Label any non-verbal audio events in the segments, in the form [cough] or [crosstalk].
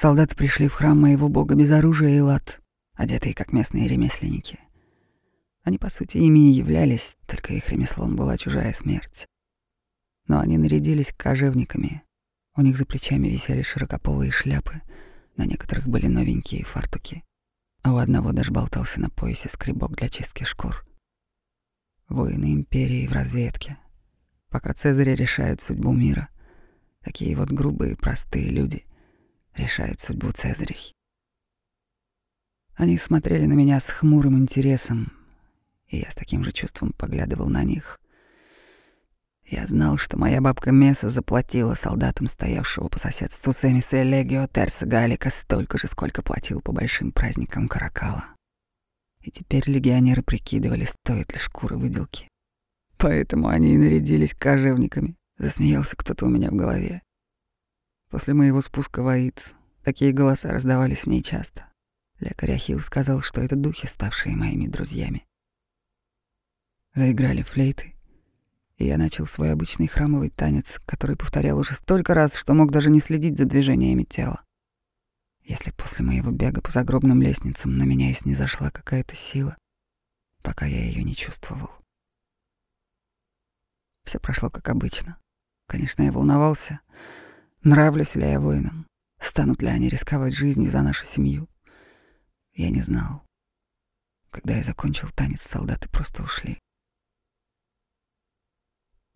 Солдаты пришли в храм моего бога без оружия и лад, одетые как местные ремесленники. Они, по сути, ими и являлись, только их ремеслом была чужая смерть. Но они нарядились кожевниками. У них за плечами висели широкополые шляпы, на некоторых были новенькие фартуки, а у одного даже болтался на поясе скребок для чистки шкур. Воины империи в разведке. Пока Цезарь решает судьбу мира, такие вот грубые, простые люди решают судьбу Цезарей. Они смотрели на меня с хмурым интересом, и я с таким же чувством поглядывал на них. Я знал, что моя бабка Меса заплатила солдатам, стоявшего по соседству с Эмиса Легио Терса Галика, столько же, сколько платил по большим праздникам Каракала. И теперь легионеры прикидывали, стоит ли шкуры выделки. Поэтому они и нарядились кожевниками. Засмеялся кто-то у меня в голове. После моего спуска в Аид такие голоса раздавались в ней часто. Лекарь Ахилл сказал, что это духи, ставшие моими друзьями. Заиграли флейты, и я начал свой обычный храмовый танец, который повторял уже столько раз, что мог даже не следить за движениями тела. Если после моего бега по загробным лестницам на меня и снизошла какая-то сила, пока я ее не чувствовал. Все прошло как обычно. Конечно, я волновался, нравлюсь ли я воинам, станут ли они рисковать жизнью за нашу семью. Я не знал. Когда я закончил танец, солдаты просто ушли.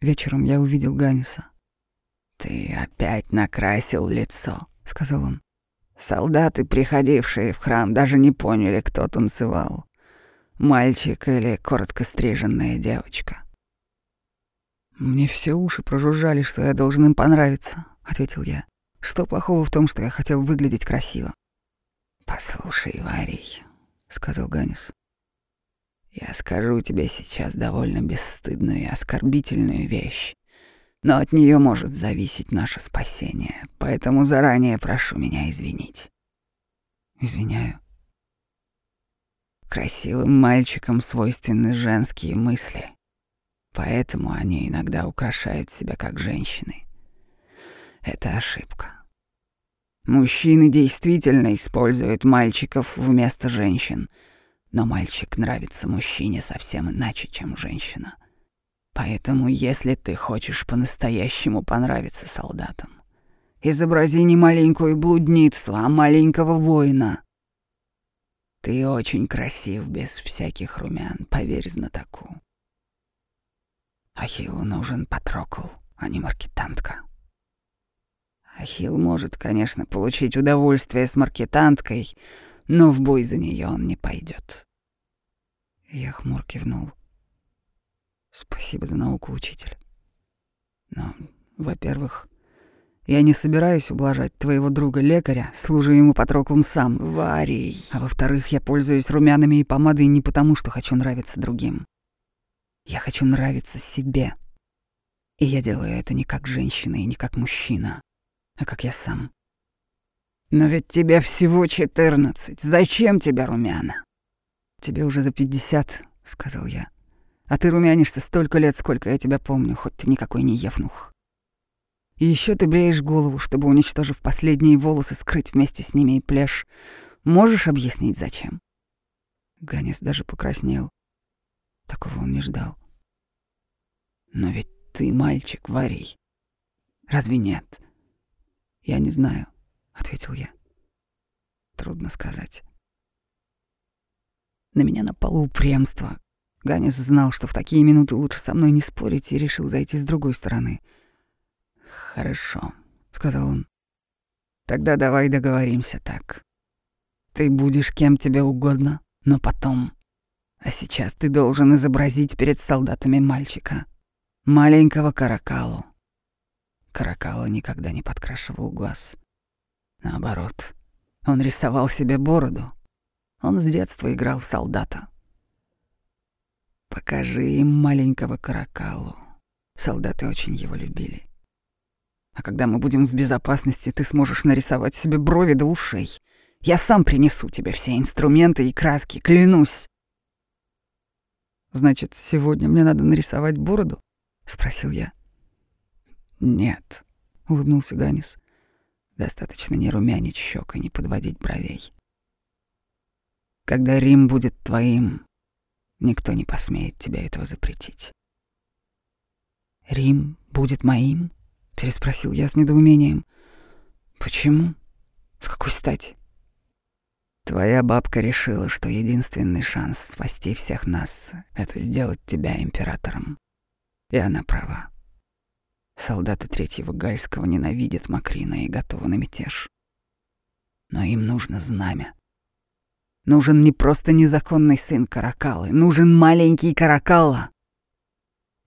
Вечером я увидел Ганиса. «Ты опять накрасил лицо», — сказал он. Солдаты, приходившие в храм, даже не поняли, кто танцевал. Мальчик или коротко стриженная девочка. «Мне все уши прожужжали, что я должен им понравиться», — ответил я. «Что плохого в том, что я хотел выглядеть красиво?» «Послушай, Варий», — сказал Ганис. Я скажу тебе сейчас довольно бесстыдную и оскорбительную вещь, но от нее может зависеть наше спасение, поэтому заранее прошу меня извинить. Извиняю. Красивым мальчикам свойственны женские мысли, поэтому они иногда украшают себя как женщины. Это ошибка. Мужчины действительно используют мальчиков вместо женщин — но мальчик нравится мужчине совсем иначе, чем женщина. Поэтому, если ты хочешь по-настоящему понравиться солдатам, изобрази не маленькую блудницу, а маленького воина. Ты очень красив без всяких румян, поверь знатоку. Ахиллу нужен Патрокл, а не маркетантка. Ахилл может, конечно, получить удовольствие с маркетанткой, но в бой за нее он не пойдет. Я хмур кивнул. Спасибо за науку, учитель. Но, во-первых, я не собираюсь ублажать твоего друга-лекаря, служу ему Патроклом сам, Варий. А во-вторых, я пользуюсь румянами и помадой не потому, что хочу нравиться другим. Я хочу нравиться себе. И я делаю это не как женщина и не как мужчина, а как я сам. Но ведь тебе всего четырнадцать. Зачем тебе румяна? Тебе уже за пятьдесят, сказал я. А ты румянишься столько лет, сколько я тебя помню, хоть ты никакой не евнух. И еще ты бреешь голову, чтобы, уничтожив последние волосы, скрыть вместе с ними и пляж. Можешь объяснить, зачем? Ганес даже покраснел. Такого он не ждал. Но ведь ты мальчик, Варий. Разве нет? Я не знаю. — ответил я. Трудно сказать. На меня напало упрямство. Ганис знал, что в такие минуты лучше со мной не спорить, и решил зайти с другой стороны. «Хорошо», — сказал он. «Тогда давай договоримся так. Ты будешь кем тебе угодно, но потом. А сейчас ты должен изобразить перед солдатами мальчика, маленького Каракалу». Каракала никогда не подкрашивал глаз. Наоборот, он рисовал себе бороду. Он с детства играл в солдата. Покажи им маленького каракалу. Солдаты очень его любили. А когда мы будем в безопасности, ты сможешь нарисовать себе брови до ушей. Я сам принесу тебе все инструменты и краски, клянусь. Значит, сегодня мне надо нарисовать бороду? спросил я. Нет, улыбнулся Ганис. Достаточно не румянить щек и не подводить бровей. Когда Рим будет твоим, никто не посмеет тебе этого запретить. «Рим будет моим?» — переспросил я с недоумением. «Почему? С какой стати?» «Твоя бабка решила, что единственный шанс спасти всех нас — это сделать тебя императором. И она права. Солдаты Третьего Гальского ненавидят Макрина и готовы на мятеж. Но им нужно знамя. Нужен не просто незаконный сын Каракалы, нужен маленький Каракалла.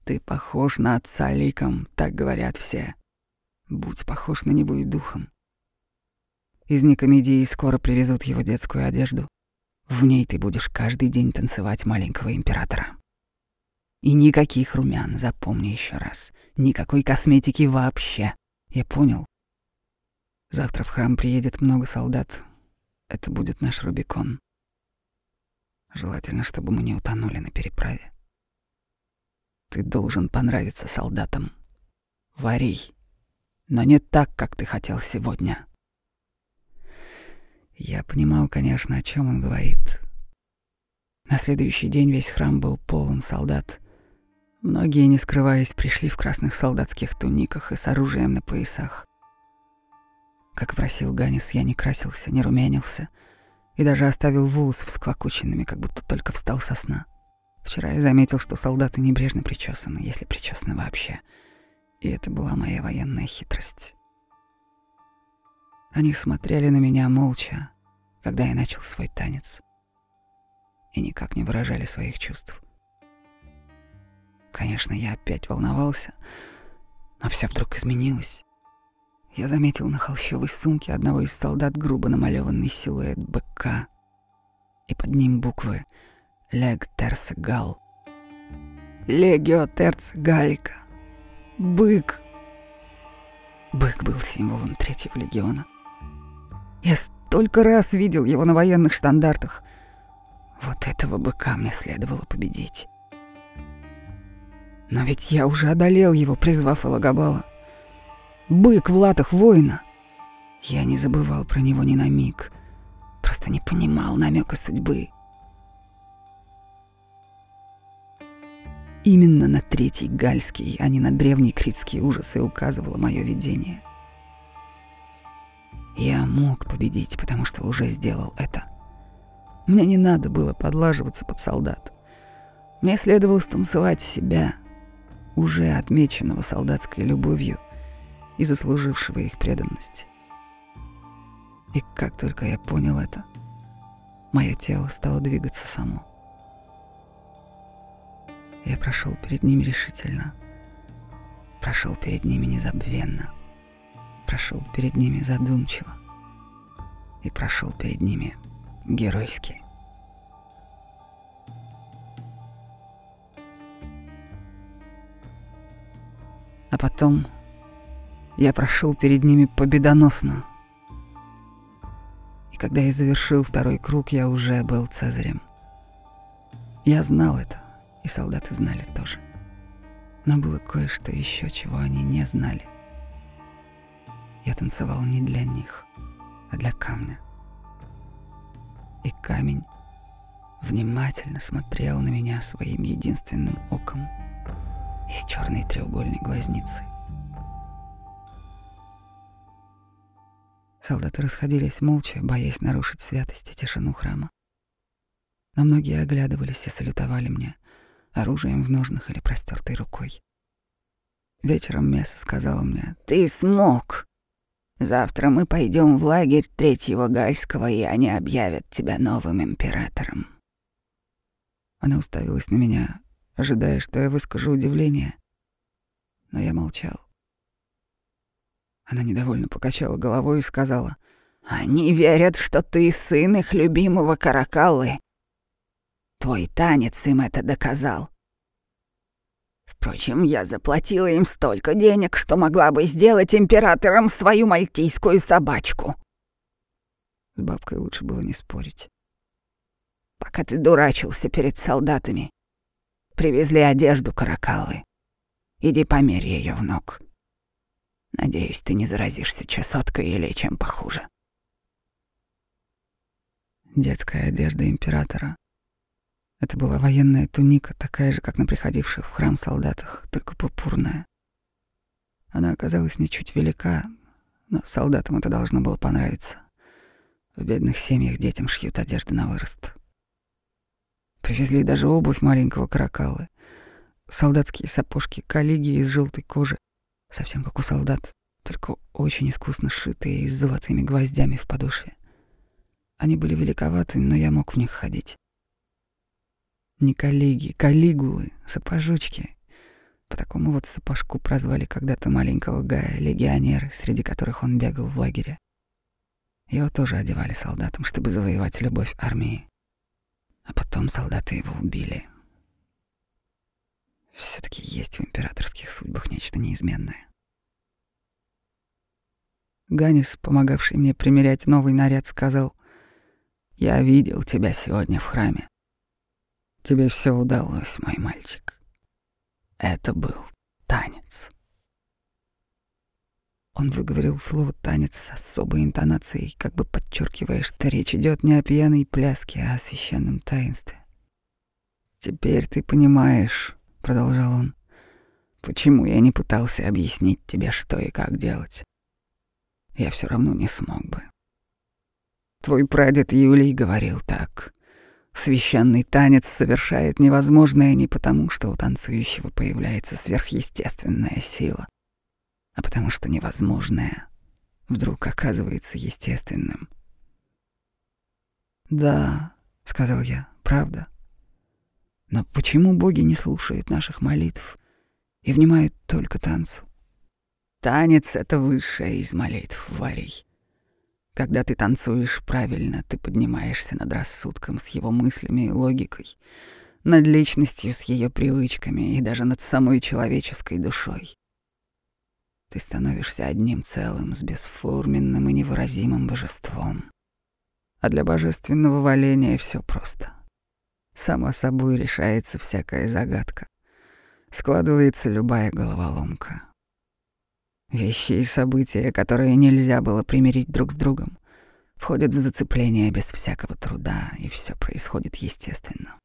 Ты похож на отца ликом, так говорят все. Будь похож на него и духом. Из Никомедии скоро привезут его детскую одежду. В ней ты будешь каждый день танцевать маленького императора. И никаких румян, запомни еще раз. Никакой косметики вообще. Я понял. Завтра в храм приедет много солдат. Это будет наш Рубикон. Желательно, чтобы мы не утонули на переправе. Ты должен понравиться солдатам. Вари. Но не так, как ты хотел сегодня. Я понимал, конечно, о чем он говорит. На следующий день весь храм был полон солдат. Многие, не скрываясь, пришли в красных солдатских туниках и с оружием на поясах. Как просил Ганис, я не красился, не румянился и даже оставил волосы всклокоченными, как будто только встал со сна. Вчера я заметил, что солдаты небрежно причесаны, если причесаны вообще. И это была моя военная хитрость. Они смотрели на меня молча, когда я начал свой танец, и никак не выражали своих чувств. Конечно, я опять волновался, но все вдруг изменилось. Я заметил на холщовой сумке одного из солдат грубо намалеванный силуэт быка, и под ним буквы «Лег Терса Гал». «Легио Терца Галика». Бык. Бык был символом третьего легиона. Я столько раз видел его на военных штандартах. Вот этого быка мне следовало победить. Но ведь я уже одолел его, призвав Алагабала. Бык в латах воина. Я не забывал про него ни на миг. Просто не понимал намека судьбы. Именно на третий гальский, а не на древний критские ужасы указывало мое видение. Я мог победить, потому что уже сделал это. Мне не надо было подлаживаться под солдат. Мне следовало станцевать себя — уже отмеченного солдатской любовью и заслужившего их преданность. И как только я понял это, мое тело стало двигаться само. Я прошел перед ними решительно, прошел перед ними незабвенно, прошел перед ними задумчиво и прошел перед ними геройски. А потом я прошел перед ними победоносно. И когда я завершил второй круг, я уже был Цезарем. Я знал это, и солдаты знали тоже. Но было кое-что еще, чего они не знали. Я танцевал не для них, а для камня. И камень внимательно смотрел на меня своим единственным оком — и с черной треугольной глазницей. Солдаты расходились молча, боясь нарушить святость и тишину храма. Но многие оглядывались и салютовали мне оружием в ножнах или простертой рукой. Вечером Месса сказала мне, «Ты смог! Завтра мы пойдем в лагерь Третьего Гальского, и они объявят тебя новым императором». Она уставилась на меня ожидая, что я выскажу удивление. Но я молчал. Она недовольно покачала головой и сказала, «Они верят, что ты сын их любимого Каракаллы. Твой танец им это доказал. Впрочем, я заплатила им столько денег, что могла бы сделать императором свою мальтийскую собачку». С бабкой лучше было не спорить. «Пока ты дурачился перед солдатами, Привезли одежду каракалы. Иди померь ее в ног. Надеюсь, ты не заразишься чесоткой или чем похуже. Детская одежда императора. Это была военная туника, такая же, как на приходивших в храм солдатах, только пурпурная. Она оказалась мне чуть велика, но солдатам это должно было понравиться. В бедных семьях детям шьют одежды на вырост. Привезли даже обувь маленького каракалы. Солдатские сапожки, коллеги из желтой кожи, совсем как у солдат, только очень искусно сшитые и с золотыми гвоздями в подошве. Они были великоваты, но я мог в них ходить. Не коллеги, калигулы, сапожочки. По такому вот сапожку прозвали когда-то маленького Гая легионеры, среди которых он бегал в лагере. Его тоже одевали солдатам, чтобы завоевать любовь армии. А потом солдаты его убили. все таки есть в императорских судьбах нечто неизменное. Ганис, помогавший мне примерять новый наряд, сказал, «Я видел тебя сегодня в храме. Тебе все удалось, мой мальчик. Это был танец». Он выговорил слово «танец» с особой интонацией, как бы подчеркивая, что речь идет не о пьяной пляске, а о священном таинстве. «Теперь ты понимаешь», — продолжал он, — «почему я не пытался объяснить тебе, что и как делать. Я все равно не смог бы. Твой прадед Юлий говорил так. Священный танец совершает невозможное не потому, что у танцующего появляется сверхъестественная сила, а потому что невозможное вдруг оказывается естественным. «Да», — сказал я, — «правда. Но почему боги не слушают наших молитв и внимают только танцу? Танец — это высшая из молитв, Варий. Когда ты танцуешь правильно, ты поднимаешься над рассудком с его мыслями и логикой, над личностью с ее привычками и даже над самой человеческой душой. Ты становишься одним целым с бесформенным и невыразимым божеством. А для божественного валения все просто. Само собой решается всякая загадка. Складывается любая головоломка. Вещи и события, которые нельзя было примирить друг с другом, входят в зацепление без всякого труда, и все происходит естественно.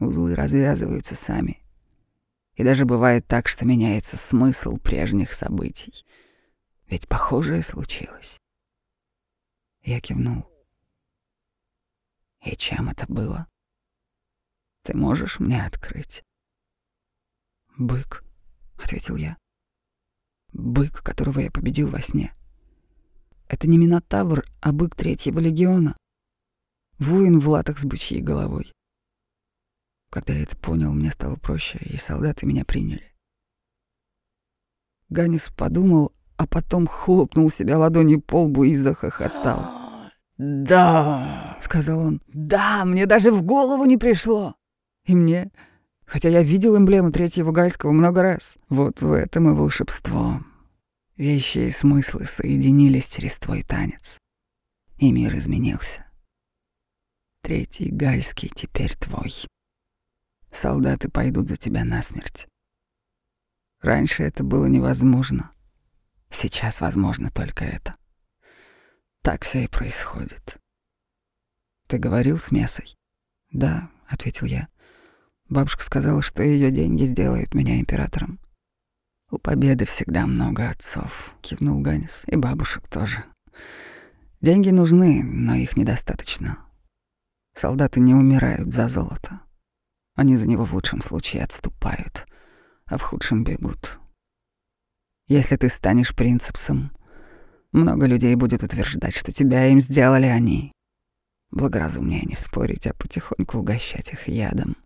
Узлы развязываются сами — и даже бывает так, что меняется смысл прежних событий. Ведь похожее случилось. Я кивнул. И чем это было? Ты можешь мне открыть? Бык, ответил я. Бык, которого я победил во сне. Это не Минотавр, а бык третьего легиона. Воин в латах с бычьей головой. Когда я это понял, мне стало проще, и солдаты меня приняли. Ганис подумал, а потом хлопнул себя ладонью по лбу и захохотал. [gasps] «Да», — сказал он, — «да, мне даже в голову не пришло». И мне, хотя я видел эмблему Третьего Гальского много раз, вот в этом и волшебство. Вещи и смыслы соединились через твой танец, и мир изменился. Третий Гальский теперь твой солдаты пойдут за тебя насмерть. Раньше это было невозможно. Сейчас возможно только это. Так все и происходит. Ты говорил с Месой? Да, ответил я. Бабушка сказала, что ее деньги сделают меня императором. У победы всегда много отцов, кивнул Ганис, и бабушек тоже. Деньги нужны, но их недостаточно. Солдаты не умирают за золото. Они за него в лучшем случае отступают, а в худшем бегут. Если ты станешь принципсом, много людей будет утверждать, что тебя им сделали они. Благоразумнее не спорить, а потихоньку угощать их ядом.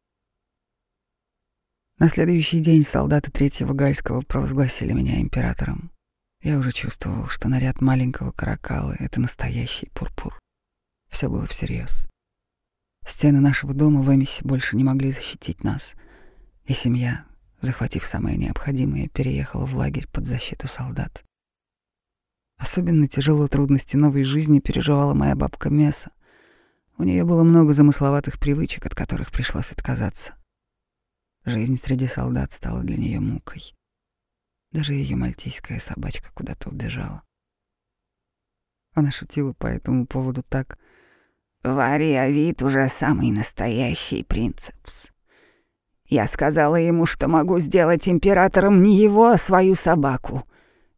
На следующий день солдаты Третьего Гальского провозгласили меня императором. Я уже чувствовал, что наряд маленького каракала — это настоящий пурпур. Все было всерьез. Стены нашего дома в Эмисе больше не могли защитить нас, и семья, захватив самое необходимое, переехала в лагерь под защиту солдат. Особенно тяжело трудности новой жизни переживала моя бабка Меса. У нее было много замысловатых привычек, от которых пришлось отказаться. Жизнь среди солдат стала для нее мукой. Даже ее мальтийская собачка куда-то убежала. Она шутила по этому поводу так. «Вариавит уже самый настоящий принцепс. Я сказала ему, что могу сделать императором не его, а свою собаку.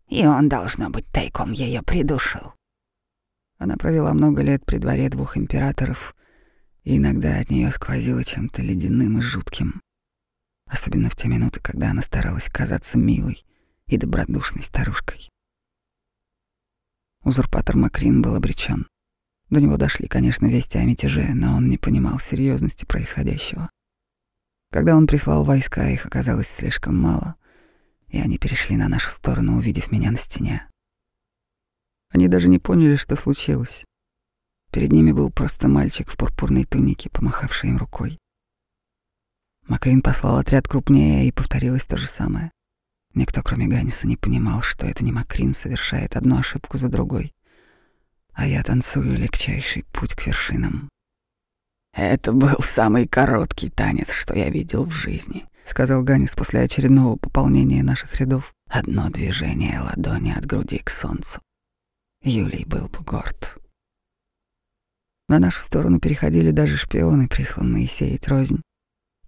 И он, должно быть, тайком ее придушил». Она провела много лет при дворе двух императоров, и иногда от нее сквозило чем-то ледяным и жутким. Особенно в те минуты, когда она старалась казаться милой и добродушной старушкой. Узурпатор Макрин был обречен. До него дошли, конечно, вести о мятеже, но он не понимал серьезности происходящего. Когда он прислал войска, их оказалось слишком мало, и они перешли на нашу сторону, увидев меня на стене. Они даже не поняли, что случилось. Перед ними был просто мальчик в пурпурной тунике, помахавший им рукой. Макрин послал отряд крупнее, и повторилось то же самое. Никто, кроме Ганиса, не понимал, что это не Макрин совершает одну ошибку за другой, а я танцую легчайший путь к вершинам. «Это был самый короткий танец, что я видел в жизни», — сказал Ганис после очередного пополнения наших рядов. «Одно движение ладони от груди к солнцу. Юлий был бы горд». На нашу сторону переходили даже шпионы, присланные сеять рознь.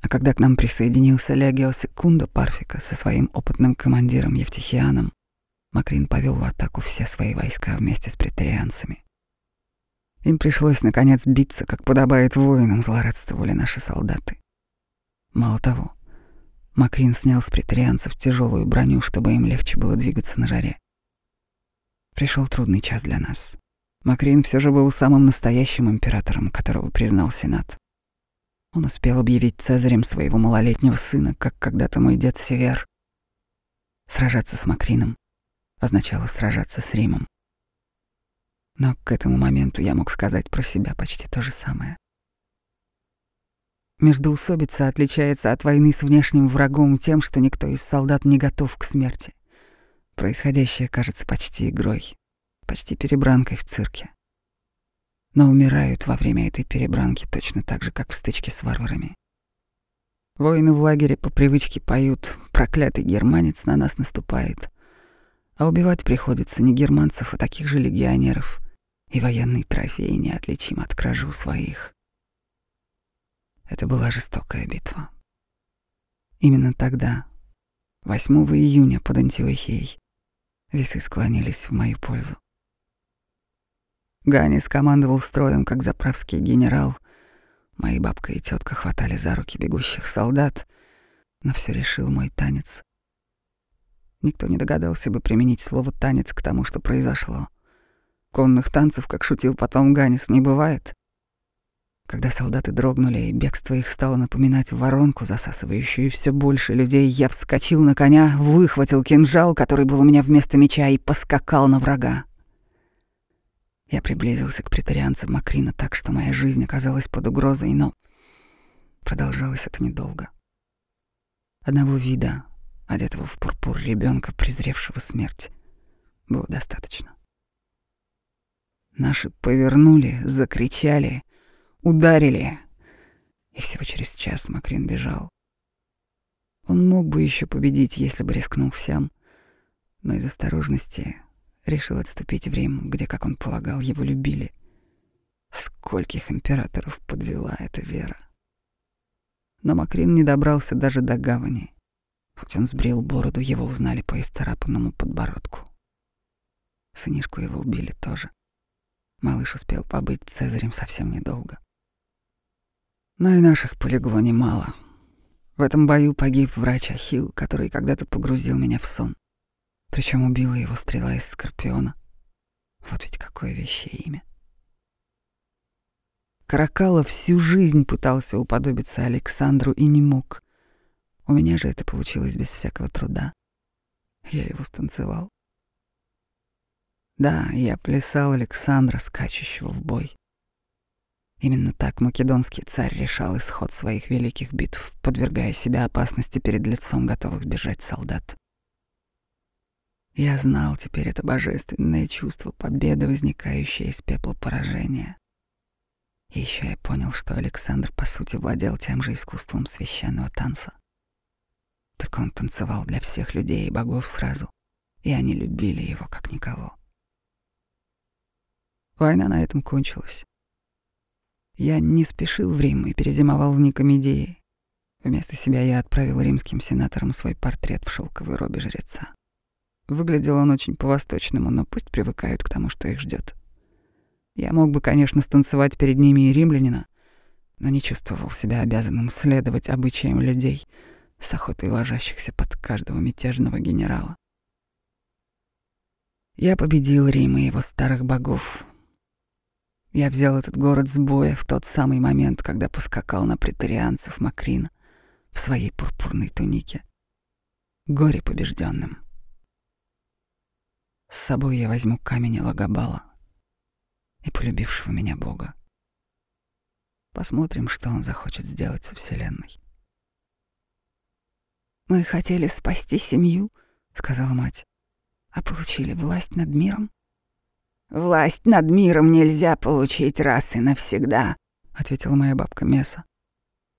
А когда к нам присоединился Легио Секундо Парфика со своим опытным командиром Евтихианом, Макрин повел в атаку все свои войска вместе с претарианцами. Им пришлось, наконец, биться, как подобает воинам, злорадствовали наши солдаты. Мало того, Макрин снял с претарианцев тяжелую броню, чтобы им легче было двигаться на жаре. Пришел трудный час для нас. Макрин все же был самым настоящим императором, которого признал Сенат. Он успел объявить Цезарем своего малолетнего сына, как когда-то мой дед Север. Сражаться с Макрином означало сражаться с Римом. Но к этому моменту я мог сказать про себя почти то же самое. Междоусобица отличается от войны с внешним врагом тем, что никто из солдат не готов к смерти. Происходящее кажется почти игрой, почти перебранкой в цирке но умирают во время этой перебранки точно так же, как в стычке с варварами. Воины в лагере по привычке поют «Проклятый германец на нас наступает», а убивать приходится не германцев, а таких же легионеров, и военный трофей неотличим от кражи у своих. Это была жестокая битва. Именно тогда, 8 июня под Антиохией, весы склонились в мою пользу. Гани скомандовал строем, как заправский генерал. Мои бабка и тетка хватали за руки бегущих солдат, но все решил мой танец. Никто не догадался бы применить слово «танец» к тому, что произошло. Конных танцев, как шутил потом Ганис, не бывает. Когда солдаты дрогнули, и бегство их стало напоминать воронку, засасывающую все больше людей, я вскочил на коня, выхватил кинжал, который был у меня вместо меча, и поскакал на врага. Я приблизился к претарианцам Макрина так, что моя жизнь оказалась под угрозой, но продолжалось это недолго. Одного вида, одетого в пурпур ребенка, презревшего смерть, было достаточно. Наши повернули, закричали, ударили, и всего через час Макрин бежал. Он мог бы еще победить, если бы рискнул всем, но из осторожности решил отступить в Рим, где, как он полагал, его любили. Скольких императоров подвела эта вера. Но Макрин не добрался даже до гавани. Хоть он сбрил бороду, его узнали по исцарапанному подбородку. Сынишку его убили тоже. Малыш успел побыть Цезарем совсем недолго. Но и наших полегло немало. В этом бою погиб врач Ахилл, который когда-то погрузил меня в сон. Причем убила его стрела из скорпиона. Вот ведь какое вещее имя. Каракала всю жизнь пытался уподобиться Александру и не мог. У меня же это получилось без всякого труда. Я его станцевал. Да, я плясал Александра, скачущего в бой. Именно так македонский царь решал исход своих великих битв, подвергая себя опасности перед лицом готовых бежать солдат. Я знал теперь это божественное чувство победы, возникающее из пепла поражения. И еще я понял, что Александр, по сути, владел тем же искусством священного танца. Только он танцевал для всех людей и богов сразу, и они любили его как никого. Война на этом кончилась. Я не спешил в Рим и перезимовал в Никомедии. Вместо себя я отправил римским сенаторам свой портрет в шелковой робе жреца. Выглядел он очень по-восточному, но пусть привыкают к тому, что их ждет. Я мог бы, конечно, станцевать перед ними и римлянина, но не чувствовал себя обязанным следовать обычаям людей, с охотой ложащихся под каждого мятежного генерала. Я победил Рим и его старых богов. Я взял этот город с боя в тот самый момент, когда поскакал на претарианцев Макрин в своей пурпурной тунике. Горе побежденным. С собой я возьму камень Лагабала и полюбившего меня Бога. Посмотрим, что он захочет сделать со Вселенной. «Мы хотели спасти семью», — сказала мать, — «а получили власть над миром». «Власть над миром нельзя получить раз и навсегда», — ответила моя бабка Меса.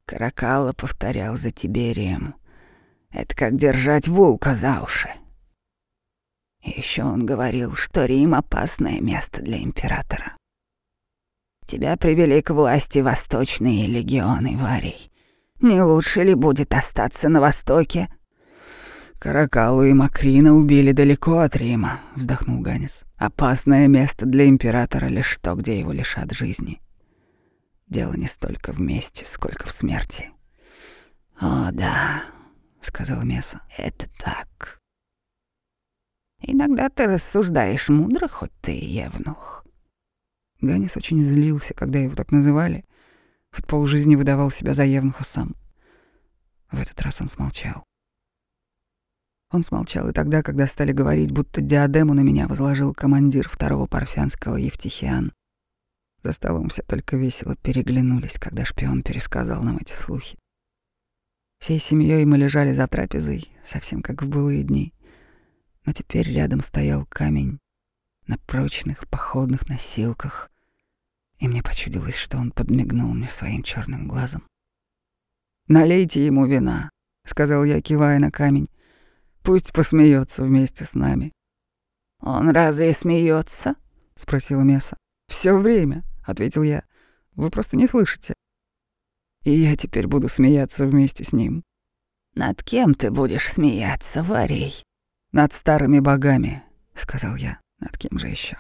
Каракала повторял за Тиберием. «Это как держать волка за уши». Еще он говорил, что Рим — опасное место для императора. Тебя привели к власти восточные легионы, Варий. Не лучше ли будет остаться на востоке? Каракалу и Макрина убили далеко от Рима, вздохнул Ганис. Опасное место для императора лишь то, где его лишат жизни. Дело не столько в мести, сколько в смерти. О, да, сказал Меса. Это так. Иногда ты рассуждаешь мудро, хоть ты и евнух. Ганис очень злился, когда его так называли, хоть полжизни выдавал себя за евнуха сам. В этот раз он смолчал. Он смолчал и тогда, когда стали говорить, будто диадему на меня возложил командир второго парфянского Евтихиан. За столом все только весело переглянулись, когда шпион пересказал нам эти слухи. Всей семьей мы лежали за трапезой, совсем как в былые дни. Но теперь рядом стоял камень на прочных походных носилках, и мне почудилось, что он подмигнул мне своим черным глазом. «Налейте ему вина», — сказал я, кивая на камень. «Пусть посмеется вместе с нами». «Он разве смеется? спросила Меса. Все время», — ответил я. «Вы просто не слышите». «И я теперь буду смеяться вместе с ним». «Над кем ты будешь смеяться, Варей?» «Над старыми богами», — сказал я. Над кем же еще?